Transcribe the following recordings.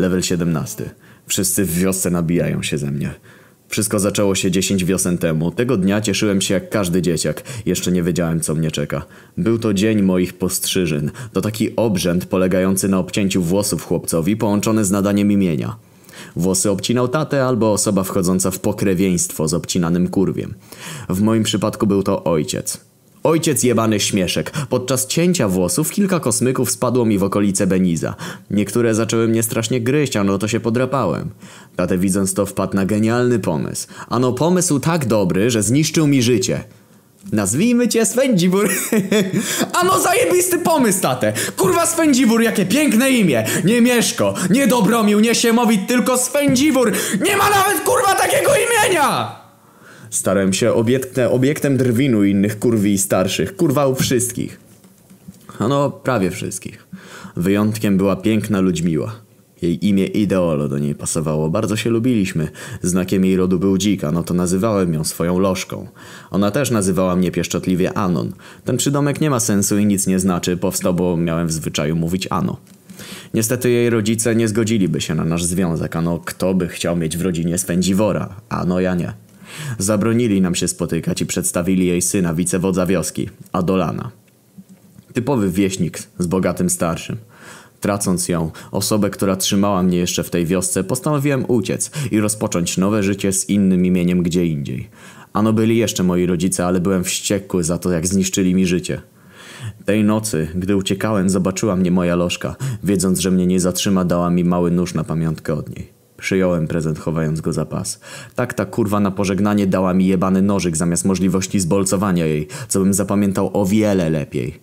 Level 17. Wszyscy w wiosce nabijają się ze mnie. Wszystko zaczęło się 10 wiosen temu. Tego dnia cieszyłem się jak każdy dzieciak. Jeszcze nie wiedziałem, co mnie czeka. Był to dzień moich postrzyżyn. To taki obrzęd polegający na obcięciu włosów chłopcowi połączony z nadaniem imienia. Włosy obcinał tatę albo osoba wchodząca w pokrewieństwo z obcinanym kurwiem. W moim przypadku był to ojciec. Ojciec jebany śmieszek. Podczas cięcia włosów kilka kosmyków spadło mi w okolice Beniza. Niektóre zaczęły mnie strasznie gryźć, a no to się podrapałem. Tatę widząc to wpadł na genialny pomysł. Ano pomysł tak dobry, że zniszczył mi życie. Nazwijmy cię Swędziwór. ano zajebisty pomysł, tatę. Kurwa Swędziwór, jakie piękne imię. Nie Mieszko, nie Dobromił, nie Siemowit, tylko Swędziwór. Nie ma nawet kurwa takiego imienia! Starałem się obiektem, drwinu innych kurwi starszych. Kurwa u wszystkich. No, prawie wszystkich. Wyjątkiem była piękna Ludźmiła. Jej imię Ideolo do niej pasowało. Bardzo się lubiliśmy. Znakiem jej rodu był dzika, no to nazywałem ją swoją lożką. Ona też nazywała mnie pieszczotliwie Anon. Ten przydomek nie ma sensu i nic nie znaczy. Powstał, bo miałem w zwyczaju mówić Ano. Niestety jej rodzice nie zgodziliby się na nasz związek, ano kto by chciał mieć w rodzinie swędziwora, ano ja nie. Zabronili nam się spotykać i przedstawili jej syna, wicewodza wioski, Adolana. Typowy wieśnik z bogatym starszym. Tracąc ją, osobę, która trzymała mnie jeszcze w tej wiosce, postanowiłem uciec i rozpocząć nowe życie z innym imieniem gdzie indziej. Ano byli jeszcze moi rodzice, ale byłem wściekły za to, jak zniszczyli mi życie. Tej nocy, gdy uciekałem, zobaczyła mnie moja lożka. Wiedząc, że mnie nie zatrzyma, dała mi mały nóż na pamiątkę od niej. Przyjąłem prezent, chowając go za pas. Tak ta kurwa na pożegnanie dała mi jebany nożyk zamiast możliwości zbolcowania jej, co bym zapamiętał o wiele lepiej.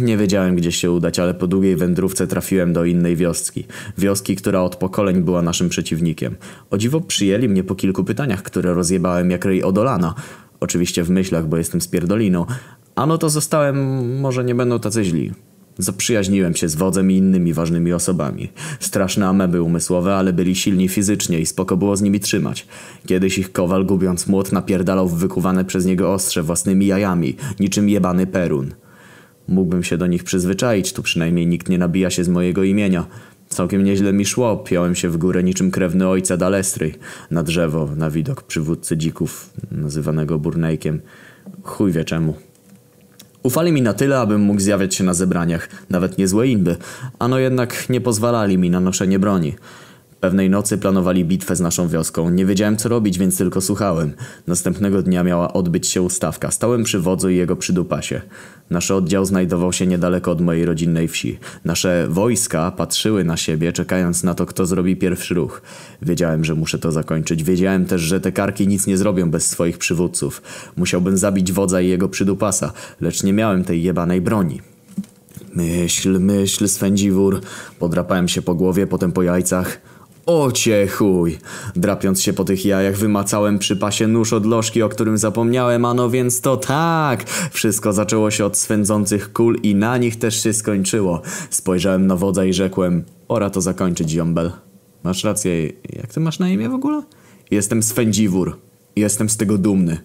Nie wiedziałem gdzie się udać, ale po długiej wędrówce trafiłem do innej wioski. Wioski, która od pokoleń była naszym przeciwnikiem. O dziwo przyjęli mnie po kilku pytaniach, które rozjebałem jak rej odolana. Oczywiście w myślach, bo jestem spierdoliną. A no to zostałem, może nie będą tacy źli. Zaprzyjaźniłem się z wodzem i innymi ważnymi osobami. Straszne ameby umysłowe, ale byli silni fizycznie i spoko było z nimi trzymać. Kiedyś ich kowal, gubiąc młot, napierdalał w wykuwane przez niego ostrze własnymi jajami, niczym jebany perun. Mógłbym się do nich przyzwyczaić, tu przynajmniej nikt nie nabija się z mojego imienia. Całkiem nieźle mi szło, piąłem się w górę niczym krewny ojca Dalestry. Na drzewo, na widok przywódcy dzików, nazywanego Burnejkiem. Chuj wie czemu. Ufali mi na tyle, abym mógł zjawiać się na zebraniach, nawet niezłe inby, ano jednak nie pozwalali mi na noszenie broni. Pewnej nocy planowali bitwę z naszą wioską. Nie wiedziałem co robić, więc tylko słuchałem. Następnego dnia miała odbyć się ustawka. Stałem przy wodzu i jego przydupasie. Nasz oddział znajdował się niedaleko od mojej rodzinnej wsi. Nasze wojska patrzyły na siebie, czekając na to, kto zrobi pierwszy ruch. Wiedziałem, że muszę to zakończyć. Wiedziałem też, że te karki nic nie zrobią bez swoich przywódców. Musiałbym zabić wodza i jego przydupasa, lecz nie miałem tej jebanej broni. Myśl, myśl, swędziwór. Podrapałem się po głowie, potem po jajcach. O cię chuj! Drapiąc się po tych jajach wymacałem przy pasie nóż od lożki, o którym zapomniałem, ano więc to tak! Wszystko zaczęło się od swędzących kul i na nich też się skończyło. Spojrzałem na wodza i rzekłem, pora to zakończyć, ziombel. Masz rację, jak ty masz na imię w ogóle? Jestem swędziwór. Jestem z tego dumny.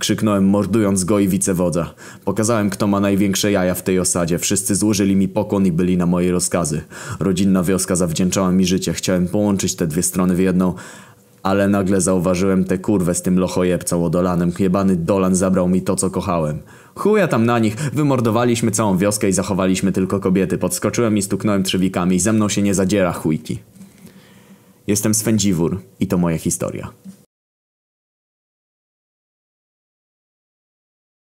Krzyknąłem mordując go i wicewodza. Pokazałem kto ma największe jaja w tej osadzie. Wszyscy złożyli mi pokłon i byli na moje rozkazy. Rodzinna wioska zawdzięczała mi życie. Chciałem połączyć te dwie strony w jedną. Ale nagle zauważyłem tę kurwę z tym lochojebcą odolanem. Jebany Dolan zabrał mi to co kochałem. Chuja tam na nich. Wymordowaliśmy całą wioskę i zachowaliśmy tylko kobiety. Podskoczyłem i stuknąłem trzewikami. Ze mną się nie zadziera chujki. Jestem Swędziwór i to moja historia.